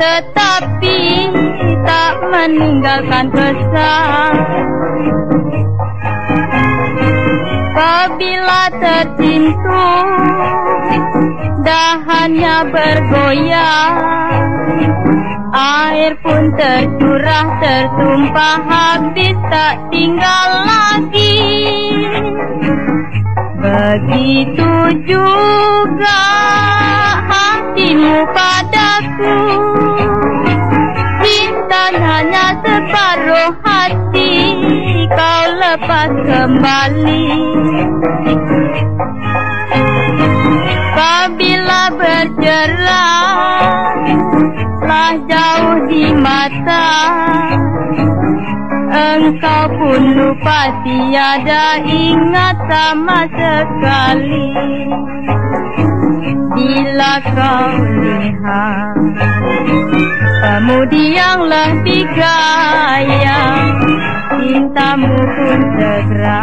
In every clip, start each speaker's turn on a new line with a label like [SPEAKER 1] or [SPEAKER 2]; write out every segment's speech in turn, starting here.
[SPEAKER 1] tetapi tak meninggalkan kesan Apabila tertimpul dahannya bergoyang. Air pun tercurah tertumpah habis tak tinggal lagi. Begitu juga lepas kembali. Apabila bergerak telah jauh di mata Engkau pun lupa tiada ingat sama sekali. Bila kau lihat Pemudi yang lebih gaya Cintamu segera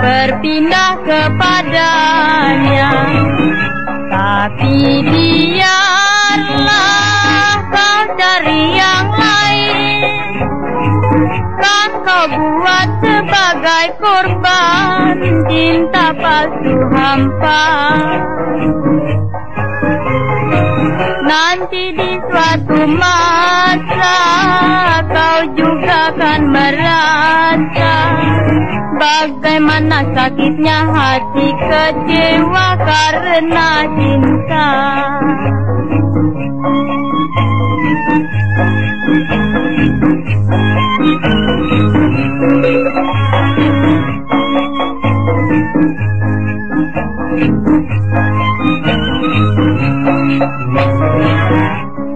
[SPEAKER 1] Berpindah kepadanya. Tapi biarlah kau cari yang lain. Kan kau buat sebagai korban Cinta palsu hampa. Nanti di suatu masa Bagaimana sakitnya hati kecewa karena cinta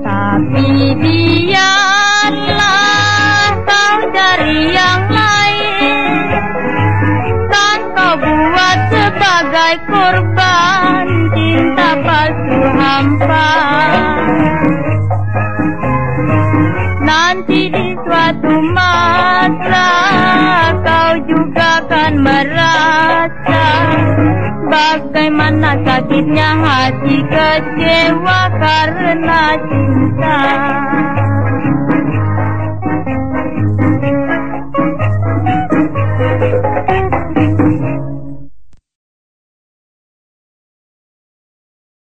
[SPEAKER 1] Tapi biarlah sebagai korban Cinta palsu hampa. Nanti di suatu masa Kau juga akan merasa Bagaimana sakitnya hati kecewa karena cinta